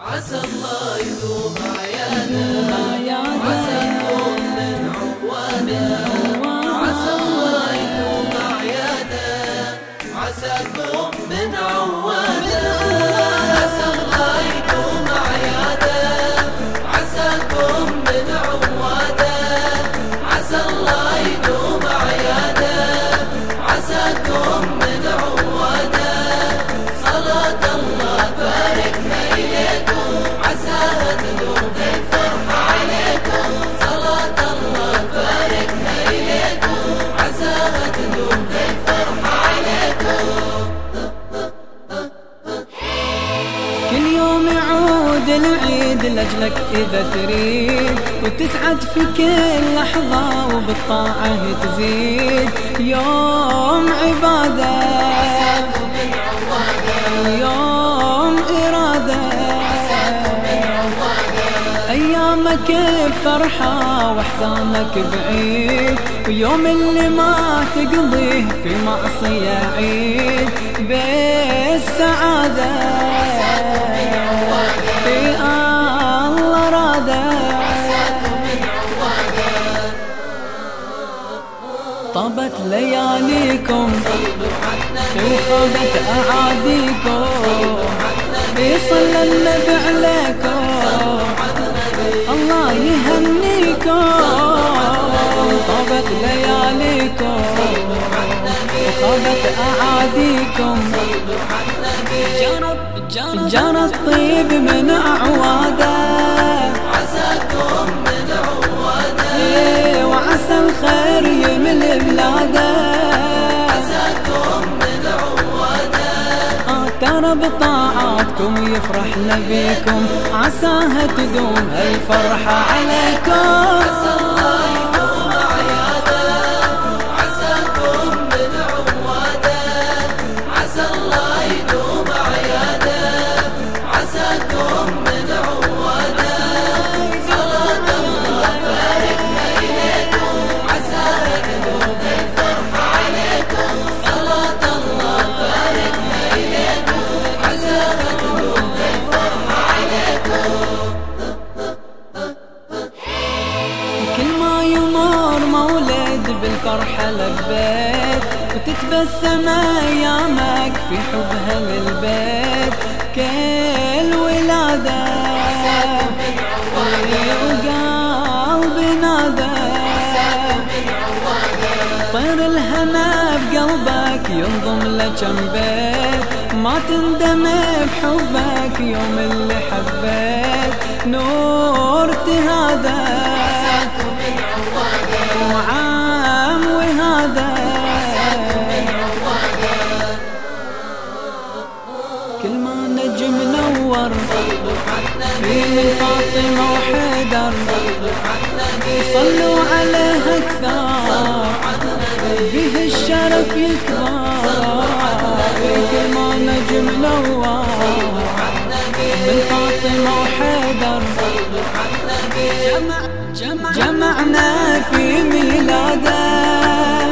عسى الله يدوم عياده يعود العيد لأجلك إذا تريد وتسعد في كل لحظة وبالطاعة تزيد. يوم عبادة يوم إرادة أيامك بفرحة وأحزانك بعيد. ويوم اللي ما تقضيه في معصية عيد. بالسعادة في الله راده طابت لياليكم وخابت أعاديكم. يصلى النبي عليكم. الله يهنيكم. طابت لياليكم وخابت أعاديكم. جرت جرت طيب من أعواده. عساكم من عواده وعسى الخير يمل بلاده. عساكم من عواده آه، ترى بطاعاتكم يفرح نبيكم. عساها تدوم هالفرحة عليكم. بالفرحة لبيت وتتبسم أيامك في حبها للبيت. كل ولادة وقلبي نادى. طير الهنا بقلبك ينضم لكم بيت. ما تندم بحبك يوم اللي حبيت. نور تهادى. صلوا عليه أكثر به الشرف يكبر. كل ما نجم نور من فاطمة وحيدر. جمع جمع جمعنا في ميلاده.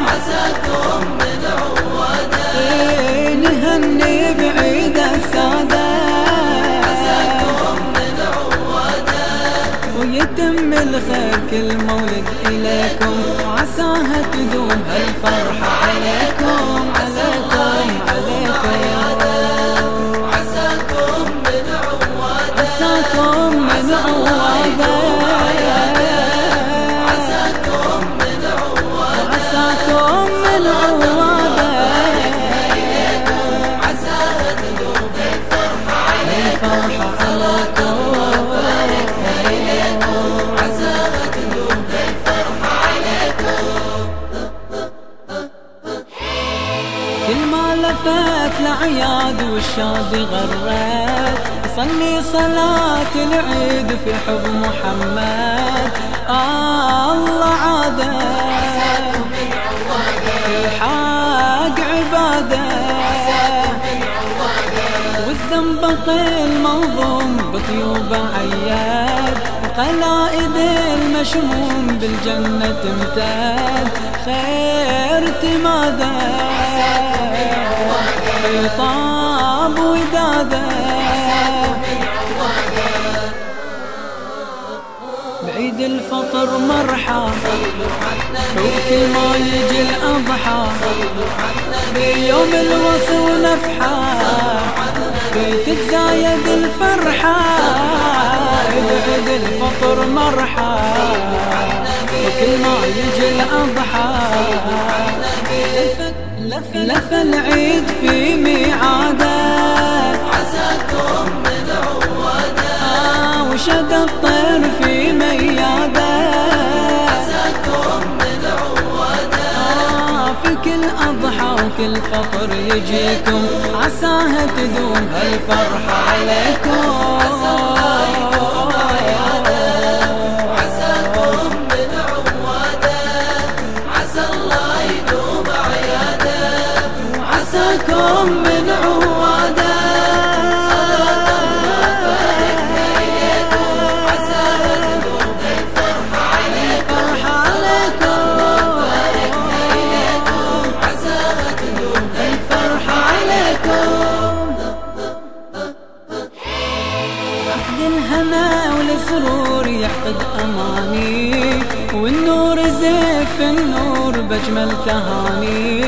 عساكم من عواده نهني بعيد السادة ويتم الخير كل مولد إليكم. وعساها تدوم هالفرحة عليكم. عليكم عليكم. عساكم من عوادة. عساكم من عوادة. عساكم من عوادة. عساكم عوادة. عساها تدوم الفرحة الفرحة عليكم. لفت الأعياد والشاد غرت. صلي صلاة العيد في حب محمد. آه الله عاده الحق عباده والزنبق الموضوم بطيوبه عياد وقلائد المشموم بالجنة تمتد خير تماده طاب وداده. بعيد الفطر مرحى شوف ما يجي الأضحى. بيوم الوصل نفحى تتزايد الفرحة. بعيد الفطر مرحى وكل ما يجي الأضحى. لف العيد في ميعاده. عساكم من عواده آه، وشد الطير في مياده. عساكم من عواده آه، في كل أضحى وكل فطر يجيكم. عساها تدوم هالفرحة عليكم. عساكم من عواده الهنا والسرور يعقد أماني والنور زيف النور بأجمل تهاني.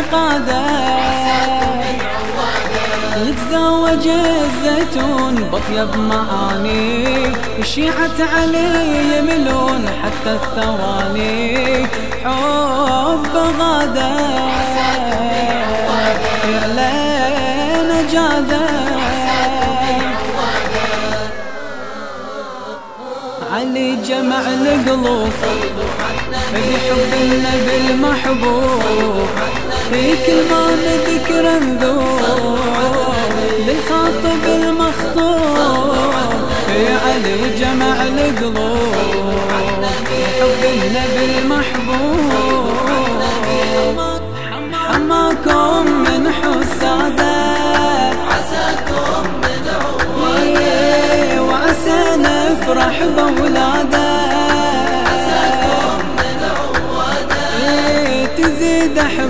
باعتقاده يتزوج الزيتون بطيب معاني. شيعت عليه يملون حتى الثواني. حب غادة. يا لين جادة. جمع القلوب بحب النبي المحبوب. في كل ما نذكر نذوب للخاطب المخطوب. في علي جمع القلوب بحب النبي المحبوب.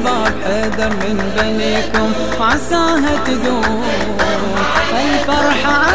احباب حيدر من بنيكم وعساها تدوم الفرحة